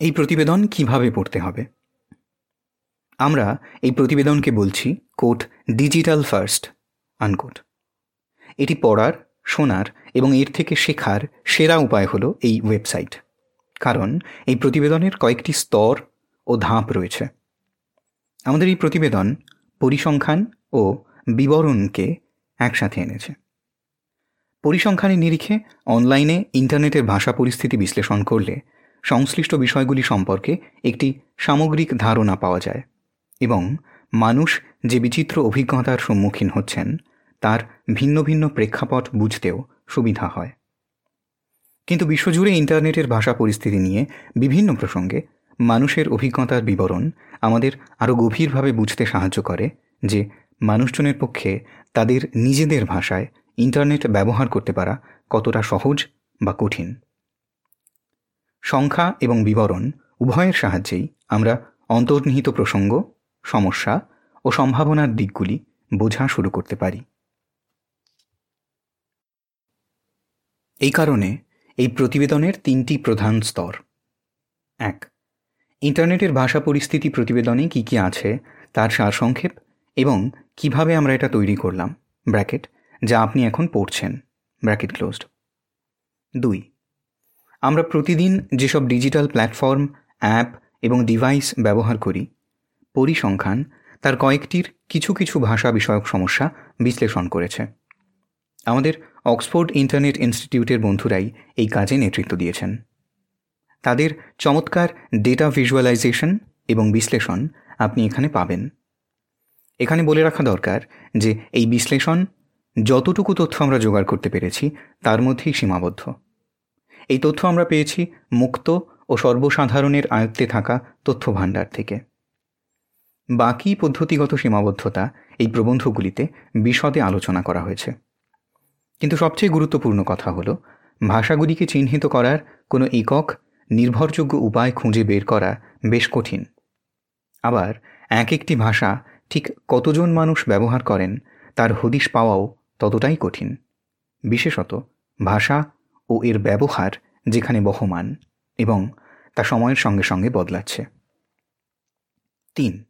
এই প্রতিবেদন কীভাবে পড়তে হবে? আমরা এই প্রতিবেদনকে বলছি কোট ডিজিটাল ফার্স্ট আনকোট এটি পড়ার, শোনার এবং এর থেকে শেখার সেরা উপায় হলো এই ওয়েবসাইট। কারণ এই প্রতিবেদনের কয়েকটি স্তর ও ধাপ রয়েছে। আমাদের এই প্রতিবেদন পরিসংখ্যান ও বিবরণকে একসাথে এনেছে। পরিসংখ্যানের নিরিখে অনলাইনে ইন্টারনেটের ভাষা পরিস্থিতি বিশ্লেষণ করলে সংশ্লিষ্ট বিষয়গুলি সম্পর্কে একটি সামগ্রিক ধারণা পাওয়া যায় এবং মানুষ যে বিচিত্র অভিজ্ঞতার সম্মুখীন হচ্ছেন, তার ভিন্ন ভিন্ন প্রেক্ষাপট বুঝতেও সুবিধা হয়। কিন্তু বিশ্বজুড়ে ইন্টারনেটের ভাষা পরিস্থিতি নিয়ে বিভিন্ন প্রসঙ্গে মানুষের অভিজ্ঞতার বিবরণ আমাদের আরও গভীরভাবে বুঝতে সাহায্য করে যে মানুষজনের পক্ষে তাদের নিজেদের ভাষায় ইন্টারনেট ব্যবহার করতে পারা কতটা সহজ বা কঠিন। সংখ্যা এবং বিবরণ উভয়ের সাহায্যেই আমরা অন্তর্নিহিত প্রসঙ্গ, সমস্যা ও সম্ভাবনার দিকগুলি বোঝা শুরু করতে পারি। এই কারণে এই প্রতিবেদনের তিনটি প্রধান স্তর। এক, ইন্টারনেটের ভাষা পরিস্থিতি প্রতিবেদনে কি কি আছে তার সারসংক্ষেপ এবং কীভাবে আমরা এটা তৈরি করলাম, ব্র্যাকেট, যা আপনি এখন পড়ছেন, ব্র্যাকেট ক্লোজড। দুই আমরা প্রতিদিন যেসব ডিজিটাল প্ল্যাটফর্ম, অ্যাপ এবং ডিভাইস ব্যবহার করি, পরিসংখ্যান তার কয়েকটির কিছু কিছু ভাষা বিষয়ক সমস্যা বিশ্লেষণ করেছে। আমাদের অক্সফোর্ড ইন্টারনেট ইনস্টিটিউটের বন্ধুরাই এই কাজে নেতৃত্ব দিয়েছেন। তাদের চমৎকার ডেটা ভিজুয়ালাইজেশন এবং বিশ্লেষণ আপনি এখানে পাবেন। এখানে বলে রাখা দরকার যে, এই বিশ্লেষণ যতটুকু তথ্য আমরা জোগাড় করতে পেরেছি, তার মধ্যেই সীমাবদ্ধ। এই তথ্য আমরা পেয়েছি মুক্ত ও সর্বসাধারণের আয়ত্তে থাকা তথ্য ভাণ্ডার থেকে। বাকি পদ্ধতিগত সীমাবদ্ধতা এই প্রবন্ধগুলিতে বিশদে আলোচনা করা হয়েছে। কিন্তু সবচেয়ে গুরুত্বপূর্ণ কথা হল, ভাষাগুলিকে চিহ্নিত করার কোনো একক, নির্ভরযোগ্য উপায় খুঁজে বের করা বেশ কঠিন। আবার এক একটি ভাষা ঠিক কতজন মানুষ ব্যবহার করেন, তার হদিশ পাওয়াও ততটাই কঠিন। বিশেষত ভাষা ও এর ব্যবহার যেখানে বহমান এবং তা সময়ের সঙ্গে সঙ্গে বদলাচ্ছে। তিন,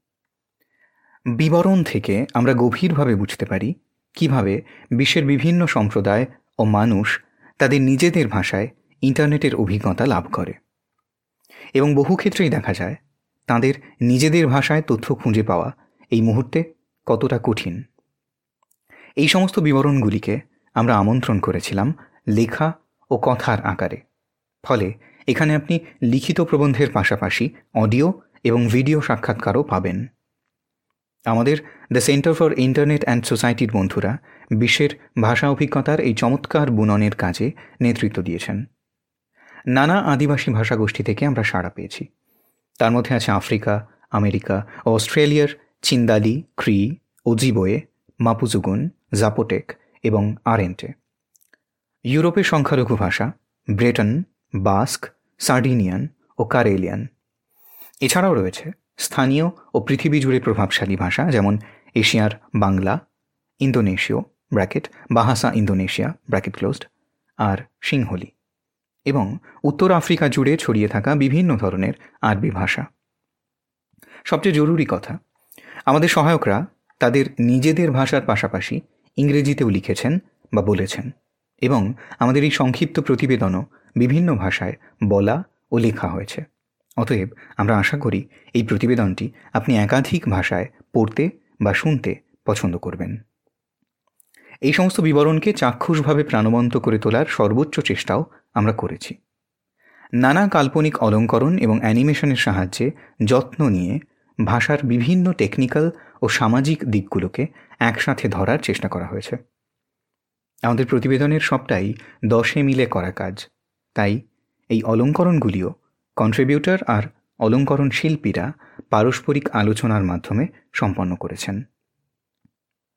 বিবরণ থেকে আমরা গভীরভাবে বুঝতে পারি কীভাবে বিশ্বের বিভিন্ন সম্প্রদায় ও মানুষ তাদের নিজেদের ভাষায় ইন্টারনেটের অভিজ্ঞতা লাভ করে। এবং বহু ক্ষেত্রেই দেখা যায় তাদের নিজেদের ভাষায় তথ্য খুঁজে পাওয়া এই মুহূর্তে কতটা কঠিন। এই সমস্ত বিবরণগুলিকে আমরা আমন্ত্রণ করেছিলাম লেখা ও কথার আকারে। ফলে এখানে আপনি লিখিত প্রবন্ধের পাশাপাশি অডিও এবং ভিডিও সাক্ষাৎকারও পাবেন। আমাদের the Centre for Internet and সোসাইটির বন্ধুরা বিশ্বের ভাষা অভিজ্ঞতার এই চমৎকার বুননের কাজে নেতৃত্ব দিয়েছেন। নানা আদিবাসী ভাষাগোষ্ঠী থেকে আমরা সাড়া পেয়েছি। তার মধ্যে আছে আফ্রিকা, আমেরিকা, অস্ট্রেলিয়ার চিন্দালি, ক্রি ওজিবোয়ে মাপুজুগুন, জাপোটেক এবং আরেন্টে। ইউরোপের সংখ্যালঘু ভাষা, ব্রেটন, বাস্ক, সার্ডিনিয়ান ও কারেলিয়ান। এছাড়াও রয়েছে স্থানীয় ও পৃথিবী জুড়ে প্রভাবশালী ভাষা যেমন এশিয়ার Bangla, ইন্দোনেশীয় bracket, Bahasa Indonesia bracket closed, আর সিংহলি এবং উত্তর আফ্রিকা জুড়ে ছড়িয়ে থাকা বিভিন্ন ধরনের আরবি ভাষা। সবচেয়ে জরুরি কথা, আমাদের সহায়করা তাদের নিজেদের ভাষার পাশাপাশি ইংরেজিতেও লিখেছেন বা বলেছেন। এবং আমাদের এই সংক্ষিপ্ত প্রতিবেদনও বিভিন্ন ভাষায় বলা ও লেখা হয়েছে। অতএব আমরা আশা করি এই প্রতিবেদনটি আপনি একাধিক ভাষায় পড়তে বা শুনতে পছন্দ করবেন। এই সমস্ত বিবরণকে চাক্ষুষভাবে প্রাণবন্ত করে তোলার সর্বোচ্চ চেষ্টাও আমরা করেছি। নানা কাল্পনিক অলঙ্করণ এবং অ্যানিমেশনের সাহায্যে যত্ন নিয়ে ভাষার বিভিন্ন টেকনিক্যাল ও সামাজিক দিকগুলোকে একসাথে ধরার চেষ্টা করা হয়েছে। আমাদের প্রতিবেদনের সবটাই দশে মিলে করা কাজ। তাই এই অলঙ্করণগুলিও কন্ট্রিবিউটর আর অলঙ্করণ শিল্পীরা পারস্পরিক আলোচনার মাধ্যমে সম্পন্ন করেছেন।